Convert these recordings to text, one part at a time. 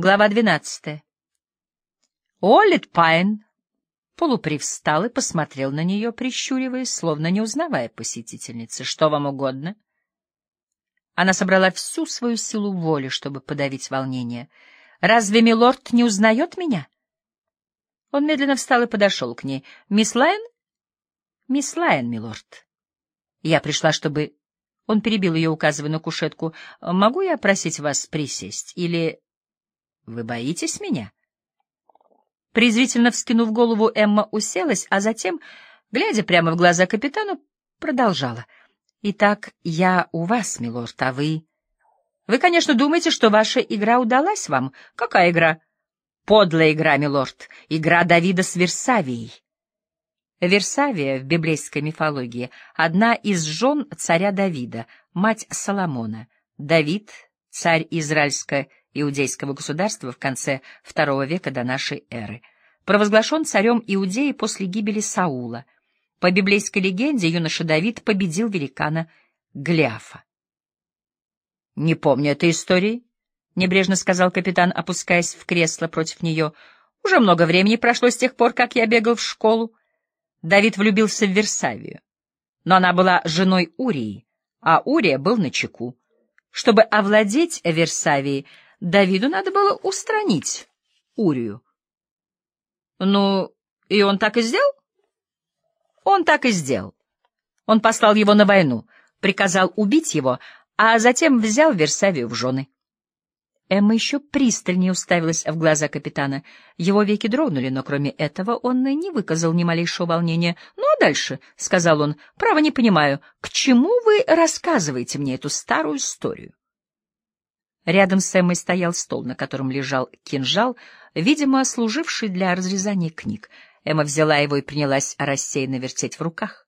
Глава двенадцатая. Оллет Пайн полупривстал и посмотрел на нее, прищуриваясь, словно не узнавая посетительницы. «Что вам угодно?» Она собрала всю свою силу воли, чтобы подавить волнение. «Разве милорд не узнает меня?» Он медленно встал и подошел к ней. «Мисс Лайн?» «Мисс Лайн, милорд. Я пришла, чтобы...» Он перебил ее, указывая на кушетку. «Могу я просить вас присесть? Или...» Вы боитесь меня? Презрительно вскинув голову, Эмма уселась, а затем, глядя прямо в глаза капитану, продолжала. «Итак, я у вас, милорд, а вы...» «Вы, конечно, думаете, что ваша игра удалась вам. Какая игра?» «Подлая игра, милорд. Игра Давида с Версавией». Версавия в библейской мифологии — одна из жен царя Давида, мать Соломона. Давид, царь израильско иудейского государства в конце II века до нашей эры. Провозглашен царем Иудеи после гибели Саула. По библейской легенде юноша Давид победил великана Гляфа. «Не помню этой истории», — небрежно сказал капитан, опускаясь в кресло против нее. «Уже много времени прошло с тех пор, как я бегал в школу. Давид влюбился в Версавию, но она была женой Урии, а Урия был на чеку. Чтобы овладеть Версавией, Давиду надо было устранить Урию. Ну, и он так и сделал? Он так и сделал. Он послал его на войну, приказал убить его, а затем взял Версавию в жены. Эмма еще пристальнее уставилась в глаза капитана. Его веки дрогнули, но кроме этого он не выказал ни малейшего волнения. «Ну а дальше?» — сказал он. «Право не понимаю, к чему вы рассказываете мне эту старую историю?» Рядом с Эммой стоял стол, на котором лежал кинжал, видимо, служивший для разрезания книг. Эмма взяла его и принялась рассеянно вертеть в руках.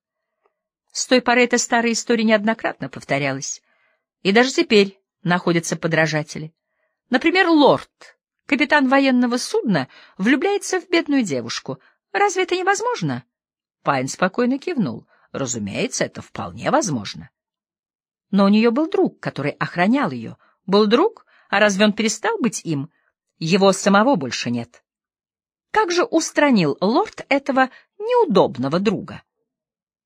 С той поры эта старая история неоднократно повторялась. И даже теперь находятся подражатели. Например, лорд, капитан военного судна, влюбляется в бедную девушку. Разве это невозможно? Пайн спокойно кивнул. Разумеется, это вполне возможно. Но у нее был друг, который охранял ее — был друг, а разве он перестал быть им? Его самого больше нет. Как же устранил лорд этого неудобного друга?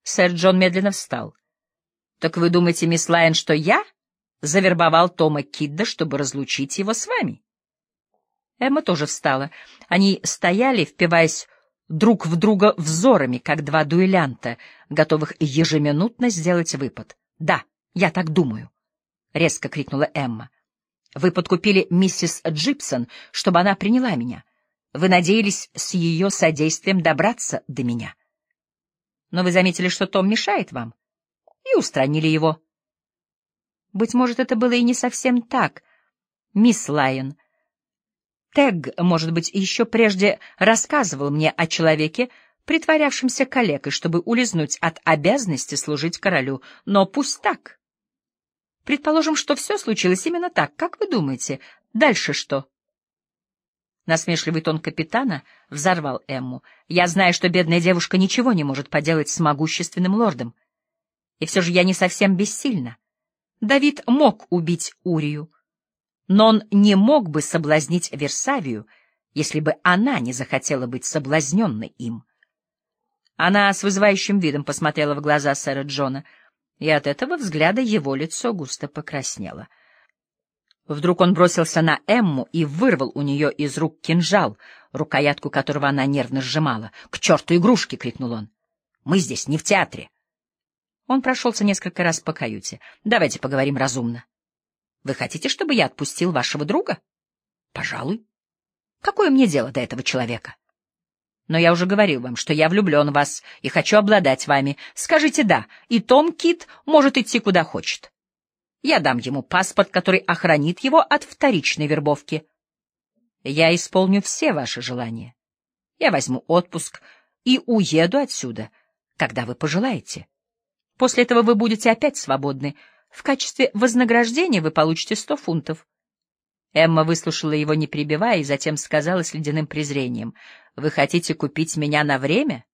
Сэр Джон медленно встал. — Так вы думаете, мисс Лайон, что я завербовал Тома Кидда, чтобы разлучить его с вами? Эмма тоже встала. Они стояли, впиваясь друг в друга взорами, как два дуэлянта, готовых ежеминутно сделать выпад. — Да, я так думаю, — резко крикнула Эмма. Вы подкупили миссис Джипсон, чтобы она приняла меня. Вы надеялись с ее содействием добраться до меня. Но вы заметили, что Том мешает вам, и устранили его. Быть может, это было и не совсем так, мисс Лайон. Тегг, может быть, еще прежде рассказывал мне о человеке, притворявшемся калекой, чтобы улизнуть от обязанности служить королю, но пусть так. Предположим, что все случилось именно так. Как вы думаете, дальше что? Насмешливый тон капитана взорвал Эмму. Я знаю, что бедная девушка ничего не может поделать с могущественным лордом. И все же я не совсем бессильна. Давид мог убить Урию, но он не мог бы соблазнить Версавию, если бы она не захотела быть соблазненной им. Она с вызывающим видом посмотрела в глаза сэра Джона — и от этого взгляда его лицо густо покраснело. Вдруг он бросился на Эмму и вырвал у нее из рук кинжал, рукоятку которого она нервно сжимала. «К черту игрушки!» — крикнул он. «Мы здесь не в театре!» Он прошелся несколько раз по каюте. «Давайте поговорим разумно. Вы хотите, чтобы я отпустил вашего друга?» «Пожалуй. Какое мне дело до этого человека?» Но я уже говорил вам, что я влюблен в вас и хочу обладать вами. Скажите «да», и Том Кит может идти куда хочет. Я дам ему паспорт, который охранит его от вторичной вербовки. Я исполню все ваши желания. Я возьму отпуск и уеду отсюда, когда вы пожелаете. После этого вы будете опять свободны. В качестве вознаграждения вы получите сто фунтов. Эмма выслушала его, не перебивая, и затем сказала с ледяным презрением, «Вы хотите купить меня на время?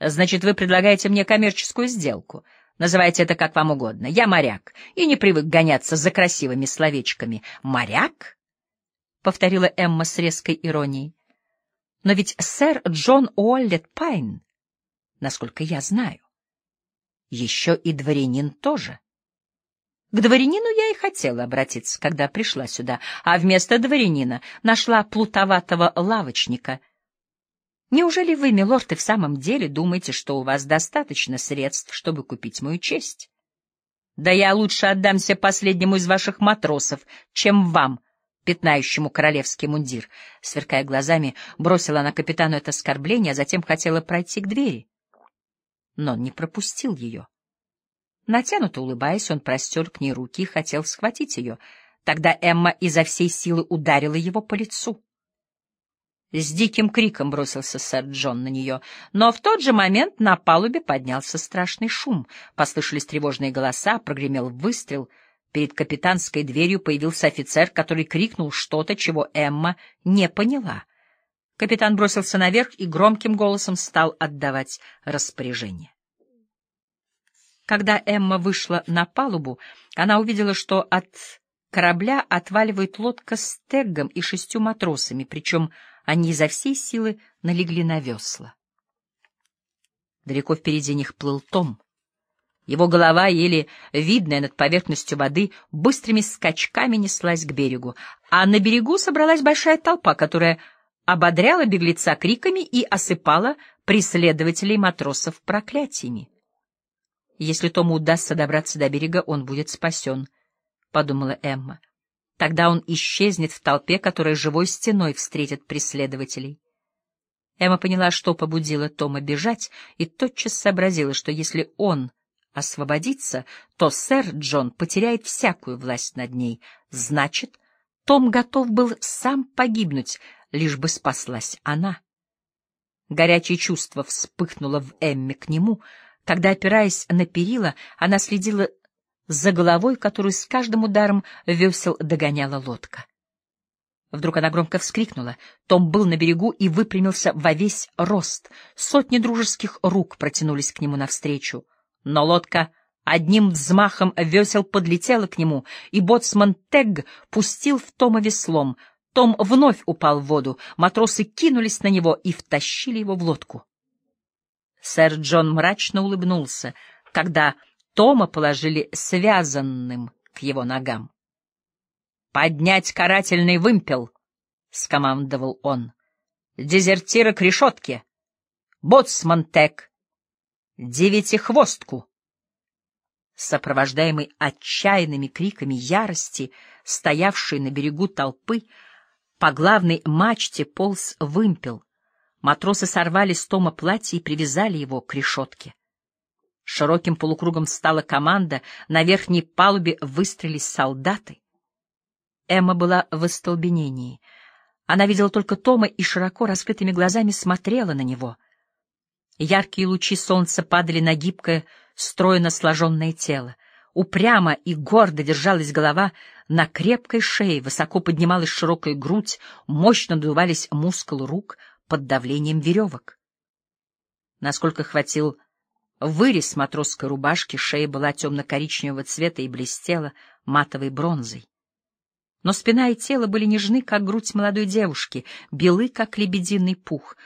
Значит, вы предлагаете мне коммерческую сделку. Называйте это как вам угодно. Я моряк и не привык гоняться за красивыми словечками. Моряк? повторила Эмма с резкой иронией. Но ведь сэр Джон Уоллет Пайн, насколько я знаю, еще и дворянин тоже. К дворянину я и хотела обратиться, когда пришла сюда, а вместо дворянина нашла плутоватого лавочника. Неужели вы, милорд, и в самом деле думаете, что у вас достаточно средств, чтобы купить мою честь? Да я лучше отдамся последнему из ваших матросов, чем вам, пятнающему королевский мундир. Сверкая глазами, бросила на капитану это оскорбление, а затем хотела пройти к двери. Но он не пропустил ее. Натянуто улыбаясь, он простер к ней руки и хотел схватить ее. Тогда Эмма изо всей силы ударила его по лицу. С диким криком бросился сэр Джон на нее, но в тот же момент на палубе поднялся страшный шум. Послышались тревожные голоса, прогремел выстрел. Перед капитанской дверью появился офицер, который крикнул что-то, чего Эмма не поняла. Капитан бросился наверх и громким голосом стал отдавать распоряжение. Когда Эмма вышла на палубу, она увидела, что от корабля отваливает лодка с Теггом и шестью матросами, причем они изо всей силы налегли на весла. Далеко впереди них плыл Том. Его голова, еле видная над поверхностью воды, быстрыми скачками неслась к берегу, а на берегу собралась большая толпа, которая ободряла беглеца криками и осыпала преследователей матросов проклятиями. Если Тому удастся добраться до берега, он будет спасен, — подумала Эмма. Тогда он исчезнет в толпе, которая живой стеной встретит преследователей. Эмма поняла, что побудило Тома бежать, и тотчас сообразила, что если он освободится, то сэр Джон потеряет всякую власть над ней. Значит, том готов был сам погибнуть, лишь бы спаслась она. Горячее чувство вспыхнуло в Эмме к нему — когда, опираясь на перила, она следила за головой, которую с каждым ударом весел догоняла лодка. Вдруг она громко вскрикнула. Том был на берегу и выпрямился во весь рост. Сотни дружеских рук протянулись к нему навстречу. Но лодка одним взмахом весел подлетела к нему, и боцман Тегг пустил в Тома веслом. Том вновь упал в воду, матросы кинулись на него и втащили его в лодку. Сэр Джон мрачно улыбнулся, когда Тома положили связанным к его ногам. «Поднять карательный вымпел!» — скомандовал он. «Дезертира к решетке! Боцман! Девятихвостку!» Сопровождаемый отчаянными криками ярости, стоявший на берегу толпы, по главной мачте полз вымпел, Матросы сорвали с Тома платье и привязали его к решетке. Широким полукругом встала команда, на верхней палубе выстрелились солдаты. Эмма была в остолбенении. Она видела только Тома и широко раскрытыми глазами смотрела на него. Яркие лучи солнца падали на гибкое, стройно сложенное тело. Упрямо и гордо держалась голова на крепкой шее, высоко поднималась широкая грудь, мощно надувались мускулы рук — под давлением веревок. Насколько хватил вырез матросской рубашки, шея была темно-коричневого цвета и блестела матовой бронзой. Но спина и тело были нежны, как грудь молодой девушки, белы, как лебединый пух.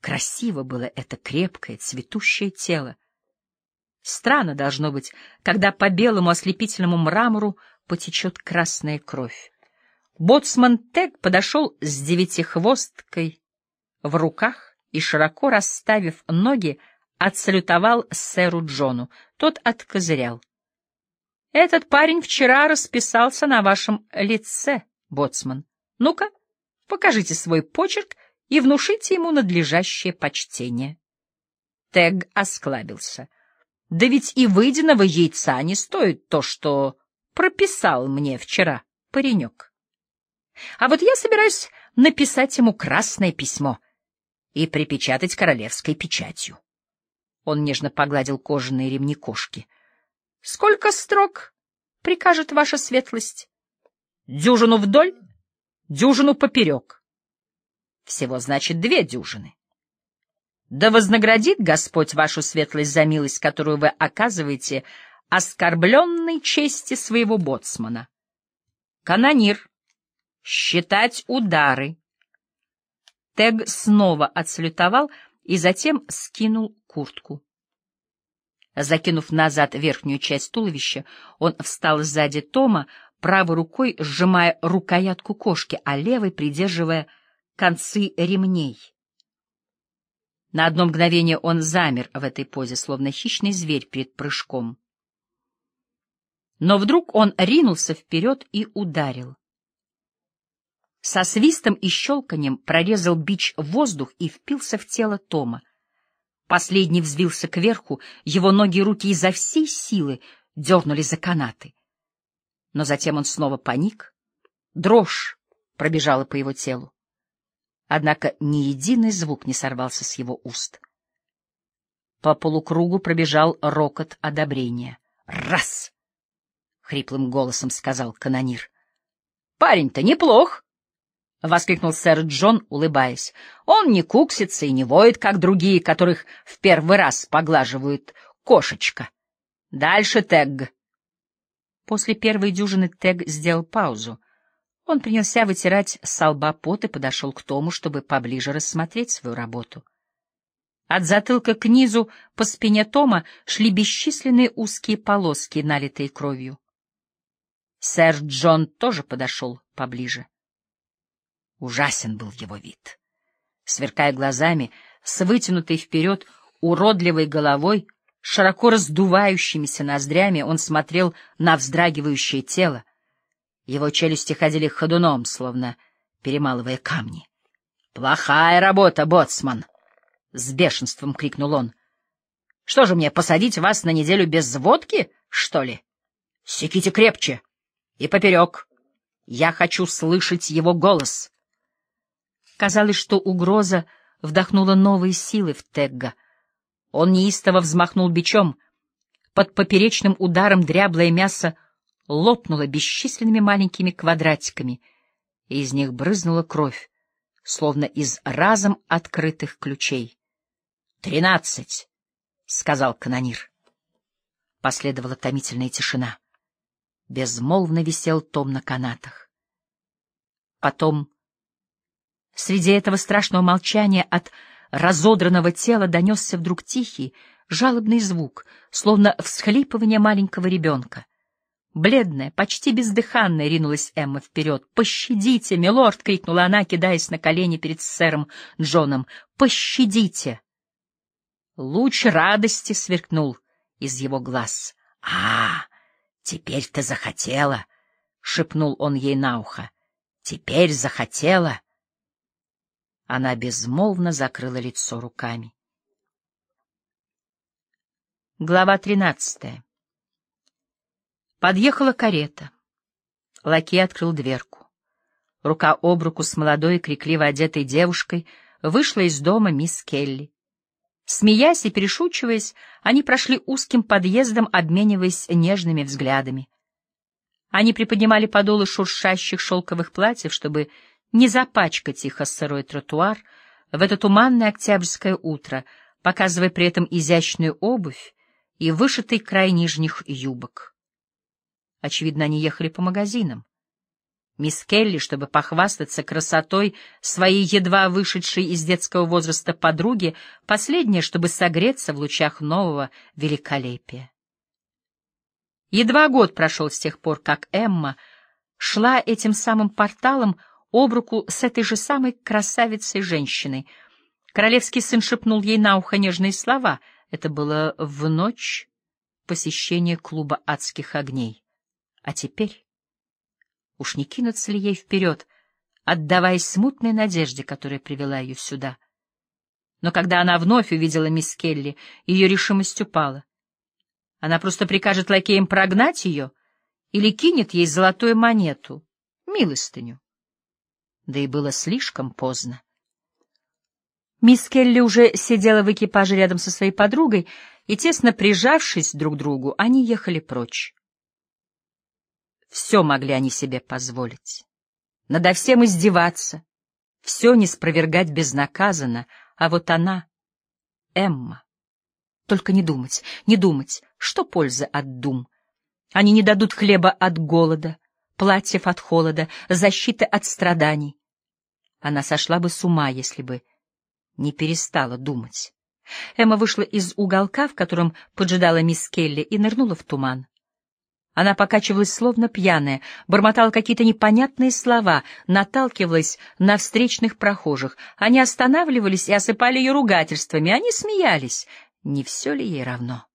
Красиво было это крепкое, цветущее тело. Странно должно быть, когда по белому ослепительному мрамору потечет красная кровь. Боцман Тег подошел с девятихвосткой в руках и, широко расставив ноги, отсалютовал сэру Джону. Тот откозырял. — Этот парень вчера расписался на вашем лице, боцман. Ну-ка, покажите свой почерк и внушите ему надлежащее почтение. Тег осклабился. — Да ведь и выеденного яйца не стоит то, что прописал мне вчера паренек. А вот я собираюсь написать ему красное письмо — и припечатать королевской печатью. Он нежно погладил кожаные ремни кошки. — Сколько строк прикажет ваша светлость? — Дюжину вдоль, дюжину поперек. Всего, значит, две дюжины. Да вознаградит Господь вашу светлость за милость, которую вы оказываете оскорбленной чести своего боцмана. Канонир, Считать удары. Тег снова отслютовал и затем скинул куртку. Закинув назад верхнюю часть туловища, он встал сзади Тома, правой рукой сжимая рукоятку кошки, а левой придерживая концы ремней. На одно мгновение он замер в этой позе, словно хищный зверь перед прыжком. Но вдруг он ринулся вперед и ударил. Со свистом и щелканием прорезал бич воздух и впился в тело Тома. Последний взвился кверху, его ноги и руки изо всей силы дернули за канаты. Но затем он снова паник, дрожь пробежала по его телу. Однако ни единый звук не сорвался с его уст. По полукругу пробежал рокот одобрения. «Раз!» — хриплым голосом сказал канонир. «Парень-то неплох!» — воскликнул сэр Джон, улыбаясь. — Он не куксится и не воет, как другие, которых в первый раз поглаживают кошечка. Дальше Тегг. После первой дюжины Тегг сделал паузу. Он принялся вытирать с лба пот и подошел к Тому, чтобы поближе рассмотреть свою работу. От затылка к низу по спине Тома шли бесчисленные узкие полоски, налитые кровью. Сэр Джон тоже подошел поближе. Ужасен был его вид. Сверкая глазами, с вытянутой вперед уродливой головой, широко раздувающимися ноздрями, он смотрел на вздрагивающее тело. Его челюсти ходили ходуном, словно перемалывая камни. — Плохая работа, боцман! — с бешенством крикнул он. — Что же мне, посадить вас на неделю без водки, что ли? Секите крепче и поперек. Я хочу слышать его голос. Казалось, что угроза вдохнула новые силы в Тегга. Он неистово взмахнул бичом. Под поперечным ударом дряблое мясо лопнуло бесчисленными маленькими квадратиками, и из них брызнула кровь, словно из разом открытых ключей. «Тринадцать!» — сказал канонир. Последовала томительная тишина. Безмолвно висел Том на канатах. Потом Среди этого страшного молчания от разодранного тела донесся вдруг тихий, жалобный звук, словно всхлипывание маленького ребенка. Бледная, почти бездыханная, ринулась Эмма вперед. «Пощадите, милорд!» — крикнула она, кидаясь на колени перед сэром Джоном. «Пощадите!» Луч радости сверкнул из его глаз. «А, теперь ты захотела!» — шепнул он ей на ухо. «Теперь захотела!» Она безмолвно закрыла лицо руками. Глава тринадцатая. Подъехала карета. Лакей открыл дверку. Рука об руку с молодой, крикливо одетой девушкой вышла из дома мисс Келли. Смеясь и перешучиваясь, они прошли узким подъездом, обмениваясь нежными взглядами. Они приподнимали подолы шуршащих шелковых платьев, чтобы не запачкать их о сырой тротуар в это туманное октябрьское утро, показывая при этом изящную обувь и вышитый край нижних юбок. Очевидно, они ехали по магазинам. Мисс Келли, чтобы похвастаться красотой своей едва вышедшей из детского возраста подруги, последнее, чтобы согреться в лучах нового великолепия. Едва год прошел с тех пор, как Эмма шла этим самым порталом, об руку с этой же самой красавицей-женщиной. Королевский сын шепнул ей на ухо нежные слова. Это было в ночь посещения клуба адских огней. А теперь уж не кинуться ли ей вперед, отдаваясь смутной надежде, которая привела ее сюда? Но когда она вновь увидела мисс Келли, ее решимость упала. Она просто прикажет лакеям прогнать ее или кинет ей золотую монету, милостыню да и было слишком поздно. Мисс Келли уже сидела в экипаже рядом со своей подругой, и, тесно прижавшись друг к другу, они ехали прочь. Все могли они себе позволить. Надо всем издеваться, все не спровергать безнаказанно, а вот она, Эмма. Только не думать, не думать, что польза от дум. Они не дадут хлеба от голода, платьев от холода, защиты от страданий. Она сошла бы с ума, если бы не перестала думать. Эмма вышла из уголка, в котором поджидала мисс Келли, и нырнула в туман. Она покачивалась словно пьяная, бормотала какие-то непонятные слова, наталкивалась на встречных прохожих. Они останавливались и осыпали ее ругательствами, они смеялись. Не все ли ей равно?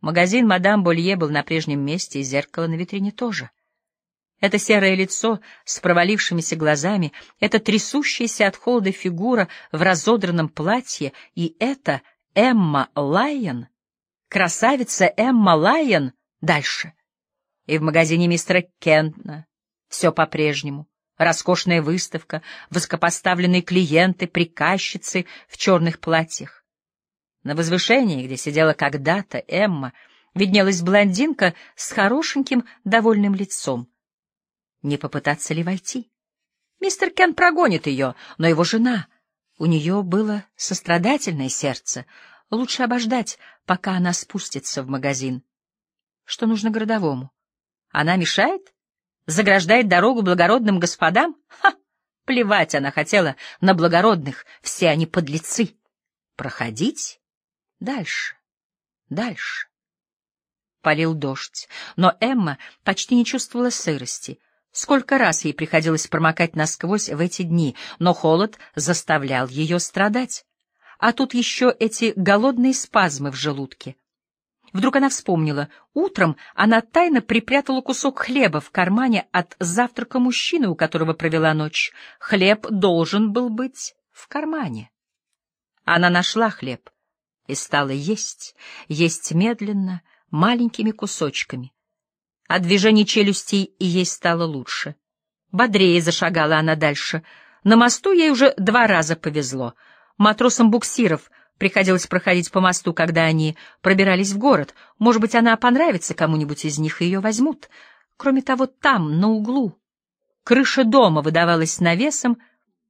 Магазин «Мадам Болье» был на прежнем месте, и зеркало на витрине тоже. Это серое лицо с провалившимися глазами, это трясущаяся от холода фигура в разодранном платье, и это Эмма Лайон, красавица Эмма Лайон, дальше. И в магазине мистера Кентна все по-прежнему. Роскошная выставка, высокопоставленные клиенты, приказчицы в черных платьях. На возвышении, где сидела когда-то Эмма, виднелась блондинка с хорошеньким, довольным лицом. Не попытаться ли войти? Мистер Кен прогонит ее, но его жена... У нее было сострадательное сердце. Лучше обождать, пока она спустится в магазин. Что нужно городовому? Она мешает? Заграждает дорогу благородным господам? Ха! Плевать она хотела на благородных, все они подлецы. Проходить? Дальше, дальше. Полил дождь, но Эмма почти не чувствовала сырости — Сколько раз ей приходилось промокать насквозь в эти дни, но холод заставлял ее страдать. А тут еще эти голодные спазмы в желудке. Вдруг она вспомнила. Утром она тайно припрятала кусок хлеба в кармане от завтрака мужчины, у которого провела ночь. Хлеб должен был быть в кармане. Она нашла хлеб и стала есть, есть медленно, маленькими кусочками. От движений челюстей и ей стало лучше. Бодрее зашагала она дальше. На мосту ей уже два раза повезло. Матросам буксиров приходилось проходить по мосту, когда они пробирались в город. Может быть, она понравится кому-нибудь из них, и ее возьмут. Кроме того, там, на углу, крыша дома выдавалась навесом,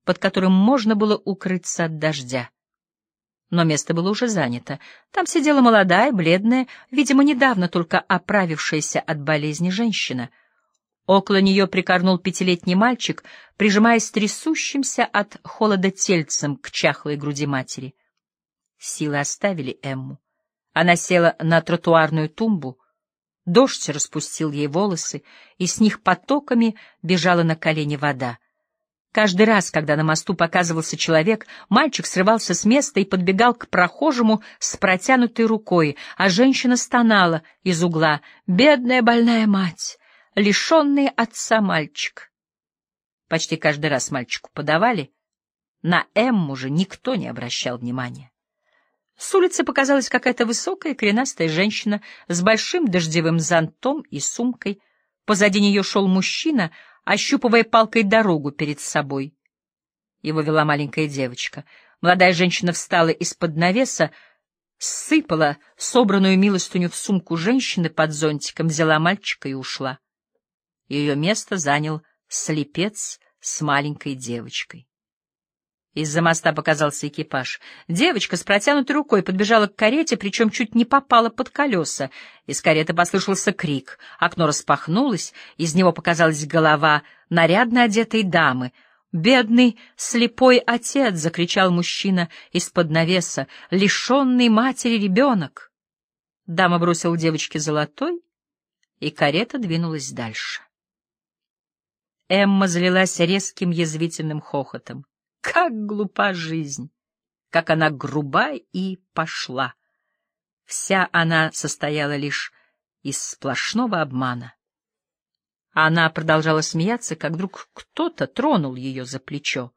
под которым можно было укрыться от дождя но место было уже занято. Там сидела молодая, бледная, видимо, недавно только оправившаяся от болезни женщина. Около нее прикорнул пятилетний мальчик, прижимаясь трясущимся от холода тельцем к чахлой груди матери. Силы оставили Эмму. Она села на тротуарную тумбу. Дождь распустил ей волосы, и с них потоками бежала на колени вода. Каждый раз, когда на мосту показывался человек, мальчик срывался с места и подбегал к прохожему с протянутой рукой, а женщина стонала из угла «Бедная больная мать, лишенный отца мальчик». Почти каждый раз мальчику подавали, на Эмму же никто не обращал внимания. С улицы показалась какая-то высокая коренастая женщина с большим дождевым зонтом и сумкой. Позади нее шел мужчина — ощупывая палкой дорогу перед собой. Его вела маленькая девочка. Молодая женщина встала из-под навеса, сыпала собранную милостыню в сумку женщины под зонтиком, взяла мальчика и ушла. Ее место занял слепец с маленькой девочкой. Из-за моста показался экипаж. Девочка с протянутой рукой подбежала к карете, причем чуть не попала под колеса. Из кареты послышался крик. Окно распахнулось, из него показалась голова нарядно одетой дамы. «Бедный слепой отец!» — закричал мужчина из-под навеса. «Лишенный матери ребенок!» Дама бросила девочке золотой, и карета двинулась дальше. Эмма залилась резким язвительным хохотом. Как глупа жизнь! Как она груба и пошла! Вся она состояла лишь из сплошного обмана. Она продолжала смеяться, как вдруг кто-то тронул ее за плечо.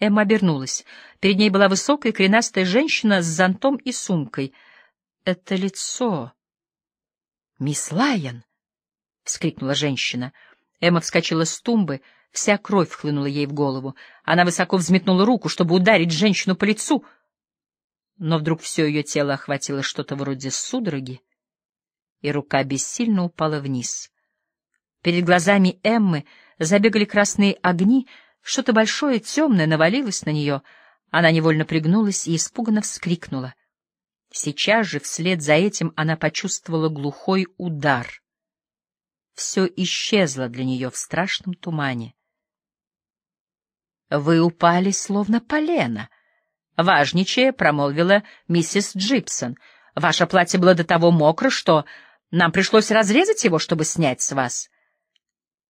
Эмма обернулась. Перед ней была высокая коренастая женщина с зонтом и сумкой. Это лицо... «Мисс Лайон!» — вскрикнула женщина. Эмма вскочила с тумбы — Вся кровь хлынула ей в голову. Она высоко взметнула руку, чтобы ударить женщину по лицу. Но вдруг все ее тело охватило что-то вроде судороги, и рука бессильно упала вниз. Перед глазами Эммы забегали красные огни, что-то большое, темное навалилось на нее. Она невольно пригнулась и испуганно вскрикнула. Сейчас же, вслед за этим, она почувствовала глухой удар. все исчезло для нее в страшном тумане. «Вы упали, словно полено», — важничая промолвила миссис Джипсон. «Ваше платье было до того мокро, что нам пришлось разрезать его, чтобы снять с вас.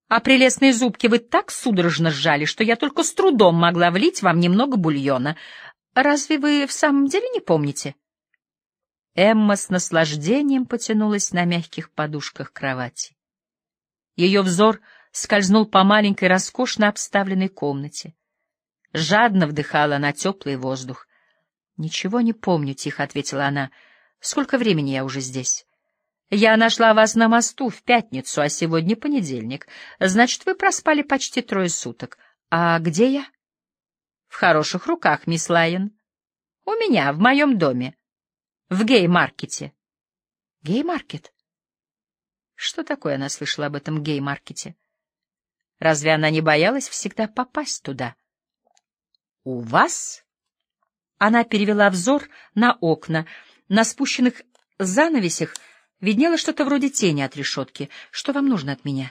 А прелестные зубки вы так судорожно сжали, что я только с трудом могла влить вам немного бульона. Разве вы в самом деле не помните?» Эмма с наслаждением потянулась на мягких подушках кровати. Ее взор скользнул по маленькой, роскошно обставленной комнате. Жадно вдыхала она теплый воздух. — Ничего не помню, — тихо ответила она. — Сколько времени я уже здесь? — Я нашла вас на мосту в пятницу, а сегодня понедельник. Значит, вы проспали почти трое суток. А где я? — В хороших руках, мисс Лайон. — У меня, в моем доме. В гей-маркете. — Гей-маркет? Что такое она слышала об этом гей-маркете? Разве она не боялась всегда попасть туда? — «У вас?» Она перевела взор на окна. На спущенных занавесях виднело что-то вроде тени от решетки. «Что вам нужно от меня?»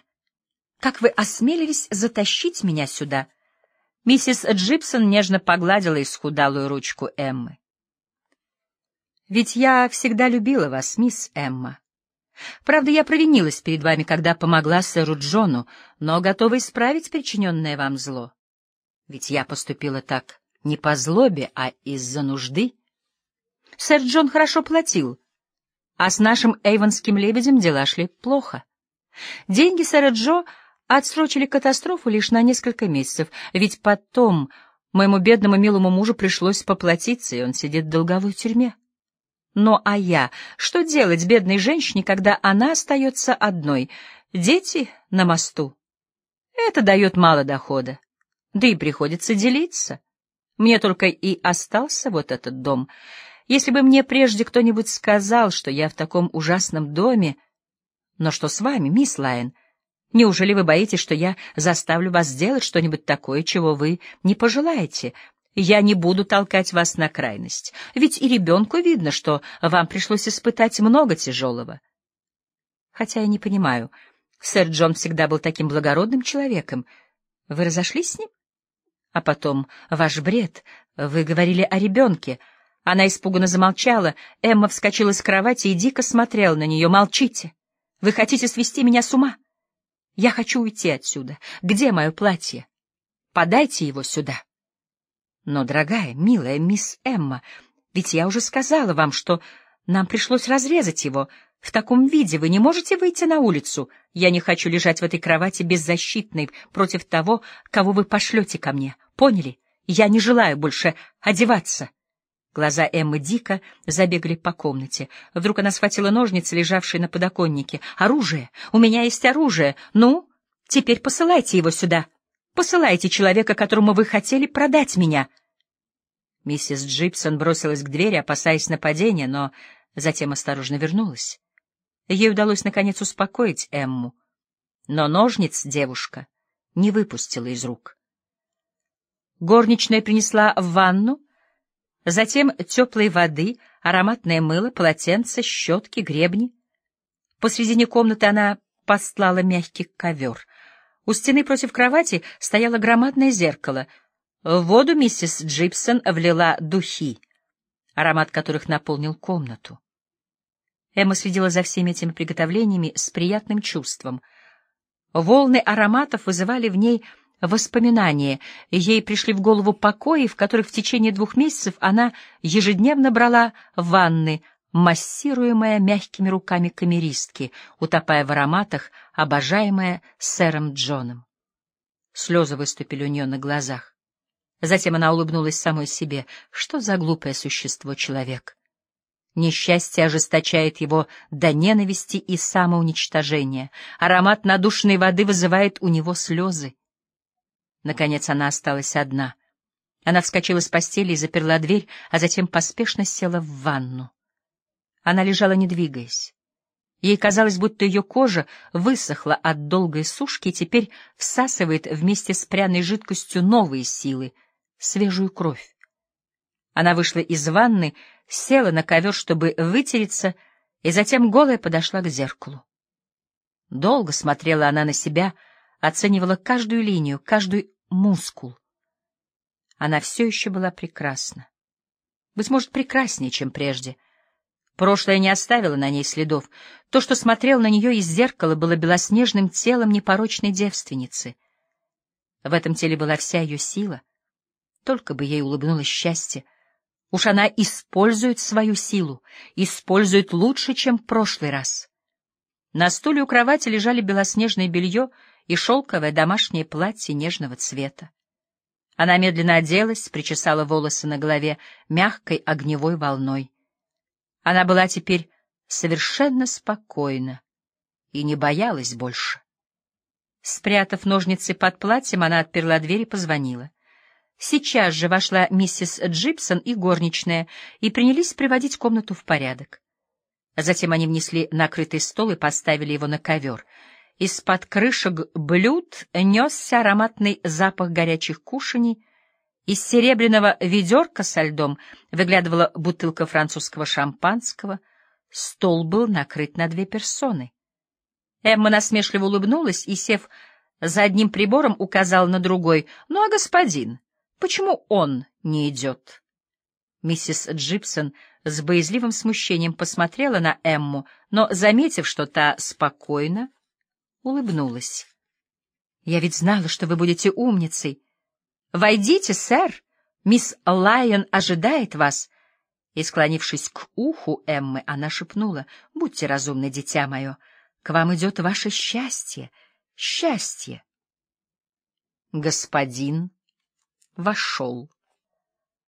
«Как вы осмелились затащить меня сюда?» Миссис Джипсон нежно погладила исхудалую ручку Эммы. «Ведь я всегда любила вас, мисс Эмма. Правда, я провинилась перед вами, когда помогла сэру Джону, но готова исправить причиненное вам зло. Ведь я поступила так не по злобе, а из-за нужды. Сэр Джон хорошо платил, а с нашим эйвонским лебедем дела шли плохо. Деньги сэра Джо отсрочили катастрофу лишь на несколько месяцев, ведь потом моему бедному милому мужу пришлось поплатиться, и он сидит в долговой тюрьме. Но а я, что делать бедной женщине, когда она остается одной? Дети на мосту. Это дает мало дохода. Да и приходится делиться. Мне только и остался вот этот дом. Если бы мне прежде кто-нибудь сказал, что я в таком ужасном доме... Но что с вами, мисс Лайн? Неужели вы боитесь, что я заставлю вас сделать что-нибудь такое, чего вы не пожелаете? Я не буду толкать вас на крайность, ведь и ребенку видно, что вам пришлось испытать много тяжелого. Хотя я не понимаю, сэр Джон всегда был таким благородным человеком. Вы разошлись с ним? А потом, ваш бред, вы говорили о ребенке. Она испуганно замолчала, Эмма вскочила с кровати и дико смотрела на нее. Молчите! Вы хотите свести меня с ума? Я хочу уйти отсюда. Где мое платье? Подайте его сюда. Но, дорогая, милая мисс Эмма, ведь я уже сказала вам, что нам пришлось разрезать его. В таком виде вы не можете выйти на улицу. Я не хочу лежать в этой кровати беззащитной против того, кого вы пошлете ко мне. Поняли? Я не желаю больше одеваться. Глаза Эммы дико забегали по комнате. Вдруг она схватила ножницы, лежавшие на подоконнике. «Оружие! У меня есть оружие! Ну, теперь посылайте его сюда! Посылайте человека, которому вы хотели продать меня!» Миссис Джипсон бросилась к двери, опасаясь нападения, но затем осторожно вернулась. Ей удалось, наконец, успокоить Эмму, но ножниц девушка не выпустила из рук. Горничная принесла в ванну, затем теплой воды, ароматное мыло, полотенце, щетки, гребни. Посредине комнаты она постлала мягкий ковер. У стены против кровати стояло громадное зеркало. В воду миссис Джипсон влила духи, аромат которых наполнил комнату. Эмма следила за всеми этими приготовлениями с приятным чувством. Волны ароматов вызывали в ней воспоминания. Ей пришли в голову покои, в которых в течение двух месяцев она ежедневно брала ванны, массируемая мягкими руками камеристки, утопая в ароматах, обожаемая сэром Джоном. Слезы выступили у нее на глазах. Затем она улыбнулась самой себе. Что за глупое существо человек? Несчастье ожесточает его до ненависти и самоуничтожения. Аромат надушенной воды вызывает у него слезы. Наконец она осталась одна. Она вскочила с постели и заперла дверь, а затем поспешно села в ванну. Она лежала, не двигаясь. Ей казалось, будто ее кожа высохла от долгой сушки и теперь всасывает вместе с пряной жидкостью новые силы, свежую кровь. Она вышла из ванны, села на ковер, чтобы вытереться, и затем голая подошла к зеркалу. Долго смотрела она на себя, оценивала каждую линию, каждый мускул. Она все еще была прекрасна. Быть может, прекраснее, чем прежде. Прошлое не оставило на ней следов. То, что смотрел на нее из зеркала, было белоснежным телом непорочной девственницы. В этом теле была вся ее сила. Только бы ей улыбнулось счастье. Уж она использует свою силу, использует лучше, чем в прошлый раз. На стуле у кровати лежали белоснежное белье и шелковое домашнее платье нежного цвета. Она медленно оделась, причесала волосы на голове мягкой огневой волной. Она была теперь совершенно спокойна и не боялась больше. Спрятав ножницы под платьем, она отперла дверь и позвонила. Сейчас же вошла миссис Джипсон и горничная и принялись приводить комнату в порядок. Затем они внесли накрытый стол и поставили его на ковер. Из-под крышек блюд несся ароматный запах горячих кушаний. Из серебряного ведерка со льдом выглядывала бутылка французского шампанского. Стол был накрыт на две персоны. Эмма насмешливо улыбнулась и, сев за одним прибором, указал на другой. — Ну а господин, почему он не идет? Миссис Джипсон с боязливым смущением посмотрела на Эмму, но, заметив, что та спокойно, улыбнулась. — Я ведь знала, что вы будете умницей. — Войдите, сэр, мисс Лайон ожидает вас. И, склонившись к уху Эммы, она шепнула, — Будьте разумны, дитя мое, к вам идет ваше счастье, счастье. Господин вошел.